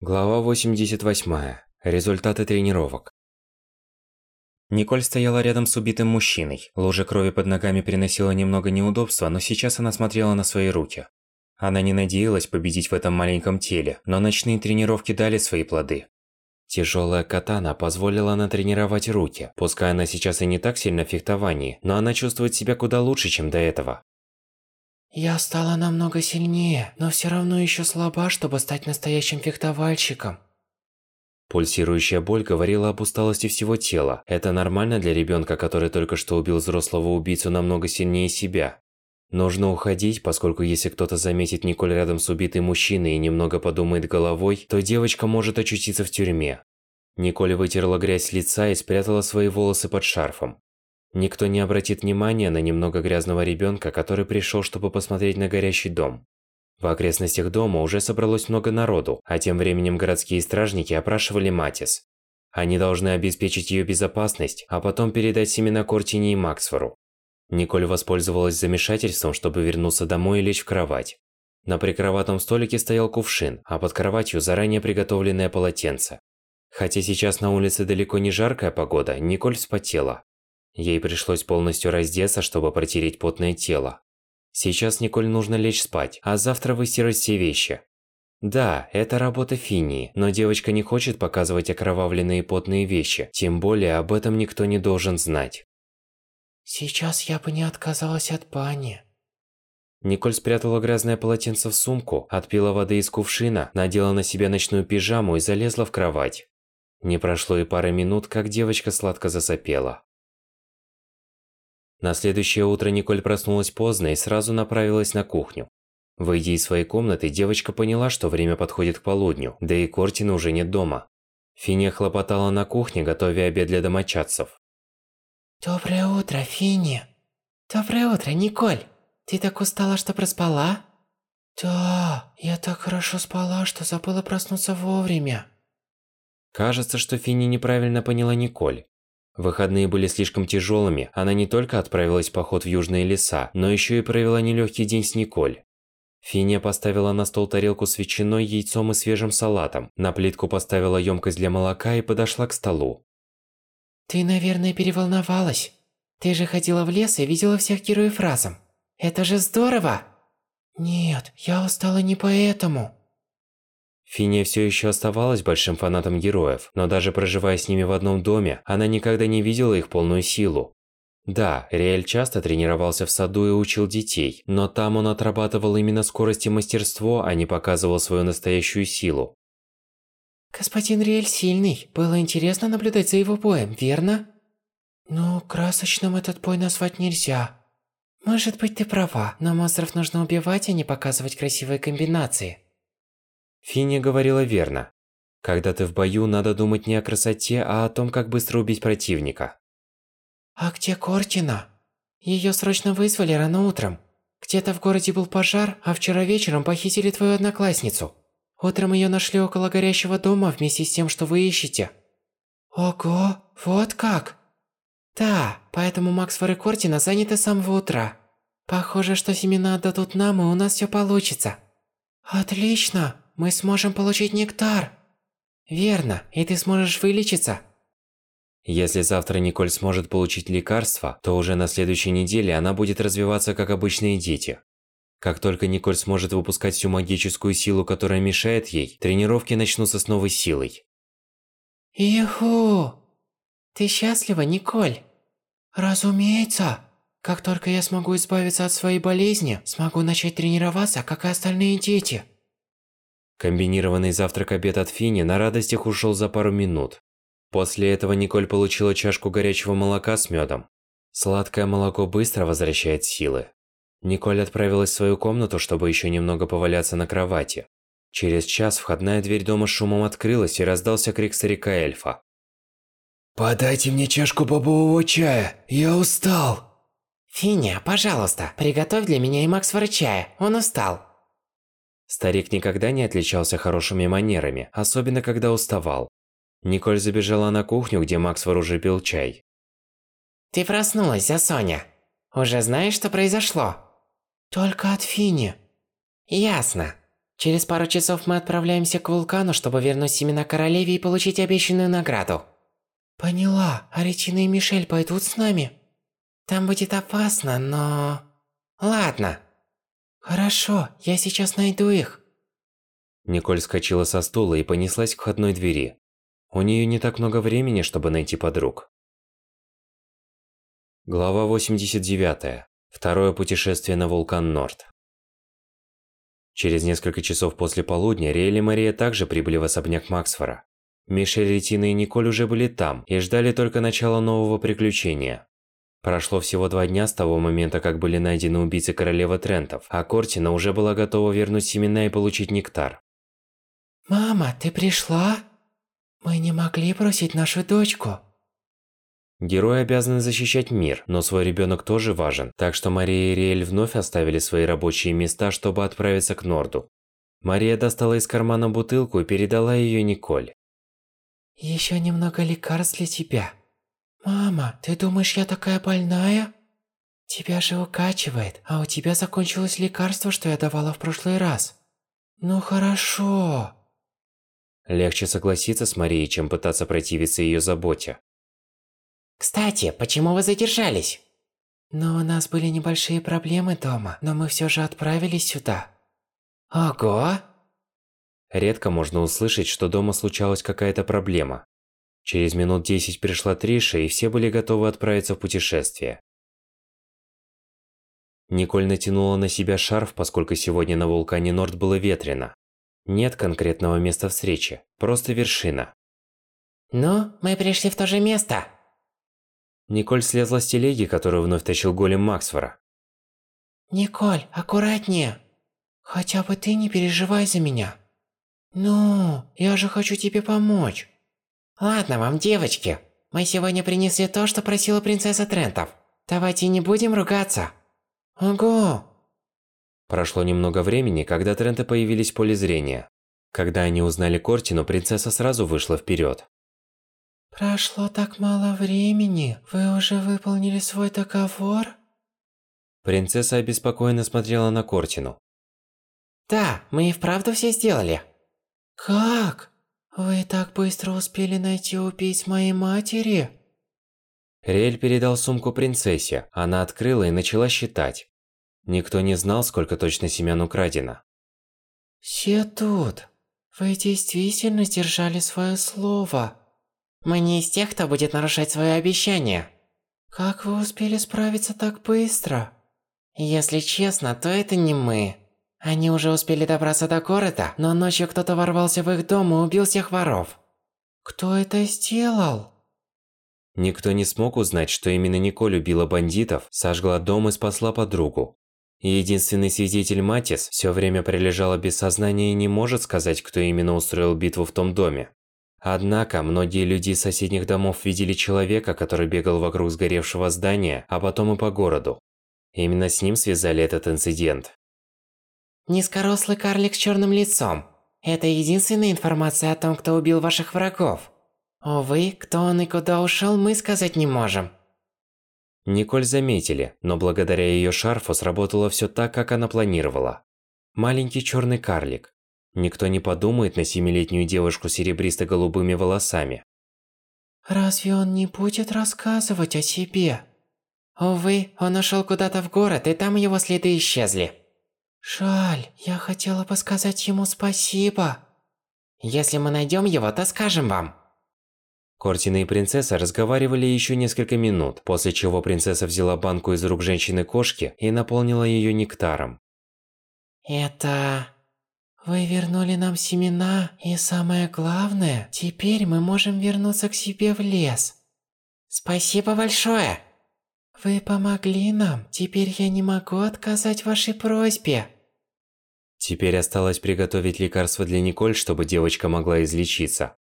Глава 88. Результаты тренировок. Николь стояла рядом с убитым мужчиной. Лужа крови под ногами приносила немного неудобства, но сейчас она смотрела на свои руки. Она не надеялась победить в этом маленьком теле, но ночные тренировки дали свои плоды. Тяжелая катана позволила натренировать руки. Пускай она сейчас и не так сильно в фехтовании, но она чувствует себя куда лучше, чем до этого. Я стала намного сильнее, но все равно еще слаба, чтобы стать настоящим фехтовальщиком. Пульсирующая боль говорила об усталости всего тела. Это нормально для ребенка, который только что убил взрослого убийцу намного сильнее себя. Нужно уходить, поскольку если кто-то заметит Николь рядом с убитым мужчиной и немного подумает головой, то девочка может очутиться в тюрьме. Николь вытерла грязь с лица и спрятала свои волосы под шарфом. Никто не обратит внимания на немного грязного ребенка, который пришел, чтобы посмотреть на горящий дом. В окрестностях дома уже собралось много народу, а тем временем городские стражники опрашивали Матис. Они должны обеспечить ее безопасность, а потом передать семена Кортини и Максфору. Николь воспользовалась замешательством, чтобы вернуться домой и лечь в кровать. На прикроватном столике стоял кувшин, а под кроватью заранее приготовленное полотенце. Хотя сейчас на улице далеко не жаркая погода, Николь вспотела. Ей пришлось полностью раздеться, чтобы протереть потное тело. Сейчас Николь нужно лечь спать, а завтра выстирать все вещи. Да, это работа Финии, но девочка не хочет показывать окровавленные потные вещи, тем более об этом никто не должен знать. Сейчас я бы не отказалась от бани. Николь спрятала грязное полотенце в сумку, отпила воды из кувшина, надела на себя ночную пижаму и залезла в кровать. Не прошло и пары минут, как девочка сладко засопела. На следующее утро Николь проснулась поздно и сразу направилась на кухню. Выйдя из своей комнаты, девочка поняла, что время подходит к полудню, да и Кортина уже нет дома. Финия хлопотала на кухне, готовя обед для домочадцев. Доброе утро, Финни. Доброе утро, Николь. Ты так устала, что проспала? Да, я так хорошо спала, что забыла проснуться вовремя. Кажется, что Финни неправильно поняла Николь. Выходные были слишком тяжелыми, она не только отправилась в поход в южные леса, но еще и провела нелегкий день с Николь. Финия поставила на стол тарелку с ветчиной, яйцом и свежим салатом. На плитку поставила емкость для молока и подошла к столу. Ты, наверное, переволновалась. Ты же ходила в лес и видела всех героев разом. Это же здорово! Нет, я устала не поэтому. Финия все еще оставалась большим фанатом героев, но даже проживая с ними в одном доме, она никогда не видела их полную силу. Да, Риэль часто тренировался в саду и учил детей, но там он отрабатывал именно скорость и мастерство, а не показывал свою настоящую силу. Господин Риэль сильный. Было интересно наблюдать за его боем, верно? Ну, красочным этот бой назвать нельзя. Может быть, ты права, но монстров нужно убивать, а не показывать красивые комбинации. Финни говорила верно. Когда ты в бою, надо думать не о красоте, а о том, как быстро убить противника. А где Кортина? Её срочно вызвали рано утром. Где-то в городе был пожар, а вчера вечером похитили твою одноклассницу. Утром её нашли около горящего дома вместе с тем, что вы ищете. Ого, вот как? Да, поэтому Максфор и Кортина заняты с самого утра. Похоже, что семена отдадут нам, и у нас всё получится. Отлично! Мы сможем получить нектар. Верно, и ты сможешь вылечиться. Если завтра Николь сможет получить лекарство, то уже на следующей неделе она будет развиваться как обычные дети. Как только Николь сможет выпускать всю магическую силу, которая мешает ей, тренировки начнутся с новой силой. Иху! Ты счастлива, Николь? Разумеется. Как только я смогу избавиться от своей болезни, смогу начать тренироваться, как и остальные дети. Комбинированный завтрак-обед от Фини на радостях ушел за пару минут. После этого Николь получила чашку горячего молока с медом. Сладкое молоко быстро возвращает силы. Николь отправилась в свою комнату, чтобы еще немного поваляться на кровати. Через час входная дверь дома шумом открылась и раздался крик старика-эльфа. «Подайте мне чашку бобового чая, я устал!» «Финя, пожалуйста, приготовь для меня и Максфора чая, он устал!» Старик никогда не отличался хорошими манерами, особенно когда уставал. Николь забежала на кухню, где Максфор уже пил чай. «Ты проснулась, а Соня? Уже знаешь, что произошло?» «Только от Фини». «Ясно. Через пару часов мы отправляемся к вулкану, чтобы вернуть семена королеве и получить обещанную награду. Поняла. А Ретина и Мишель пойдут с нами? Там будет опасно, но... Ладно. Хорошо, я сейчас найду их. Николь скочила со стула и понеслась к входной двери. У нее не так много времени, чтобы найти подруг. Глава 89. Второе путешествие на вулкан Норд. Через несколько часов после полудня Риэль и Мария также прибыли в особняк Максфора. Мишель, Ретина и Николь уже были там и ждали только начала нового приключения. Прошло всего два дня с того момента, как были найдены убийцы королевы Трентов, а Кортина уже была готова вернуть семена и получить нектар. «Мама, ты пришла? Мы не могли бросить нашу дочку». Герои обязаны защищать мир, но свой ребенок тоже важен, так что Мария и Риэль вновь оставили свои рабочие места, чтобы отправиться к Норду. Мария достала из кармана бутылку и передала ее Николь. Еще немного лекарств для тебя. Мама, ты думаешь, я такая больная? Тебя же укачивает, а у тебя закончилось лекарство, что я давала в прошлый раз. Ну хорошо. Легче согласиться с Марией, чем пытаться противиться ее заботе. Кстати, почему вы задержались? Ну, у нас были небольшие проблемы дома, но мы все же отправились сюда. Ого! Редко можно услышать, что дома случалась какая-то проблема. Через минут десять пришла Триша, и все были готовы отправиться в путешествие. Николь натянула на себя шарф, поскольку сегодня на вулкане Норд было ветрено. Нет конкретного места встречи, просто вершина. Ну, мы пришли в то же место. Николь слезла с телеги, которую вновь тащил голем Максфора. Николь, аккуратнее. Хотя бы ты не переживай за меня. Ну, я же хочу тебе помочь. Ладно вам, девочки. Мы сегодня принесли то, что просила принцесса Трентов. Давайте не будем ругаться. Ого! Прошло немного времени, когда Тренты появились в поле зрения. Когда они узнали Кортину, принцесса сразу вышла вперед. Прошло так мало времени. Вы уже выполнили свой договор? Принцесса обеспокоенно смотрела на Кортину. Да, мы и вправду все сделали. Как? Вы так быстро успели найти убийц моей матери? Риэль передал сумку принцессе. Она открыла и начала считать. Никто не знал, сколько точно семян украдено. Все тут. Вы действительно сдержали свое слово. Мы не из тех, кто будет нарушать свое обещание. Как вы успели справиться так быстро? Если честно, то это не мы. Они уже успели добраться до города, но ночью кто-то ворвался в их дом и убил всех воров. Кто это сделал? Никто не смог узнать, что именно Николь убила бандитов, сожгла дом и спасла подругу. Единственный свидетель Матис все время прилежала без сознания и не может сказать, кто именно устроил битву в том доме. Однако, многие люди из соседних домов видели человека, который бегал вокруг сгоревшего здания, а потом и по городу. Именно с ним связали этот инцидент. Низкорослый карлик с черным лицом. Это единственная информация о том, кто убил ваших врагов. Увы, кто он и куда ушел, мы сказать не можем. Николь заметили, но благодаря ее шарфу сработало все так, как она планировала. Маленький черный карлик. Никто не подумает на семилетнюю девушку с серебристо-голубыми волосами. Разве он не будет рассказывать о себе? Увы, он ушел куда-то в город, и там его следы исчезли. Жаль, я хотела бы сказать ему спасибо. Если мы найдем его, то скажем вам. Кортина и принцесса разговаривали еще несколько минут, после чего принцесса взяла банку из рук женщины-кошки и наполнила ее нектаром. Это... Вы вернули нам семена, и самое главное, теперь мы можем вернуться к себе в лес. Спасибо большое! Вы помогли нам, теперь я не могу отказать вашей просьбе. Теперь осталось приготовить лекарство для Николь, чтобы девочка могла излечиться.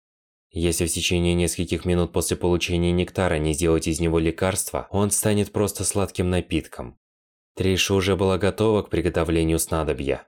Если в течение нескольких минут после получения нектара не сделать из него лекарство, он станет просто сладким напитком. Триша уже была готова к приготовлению снадобья.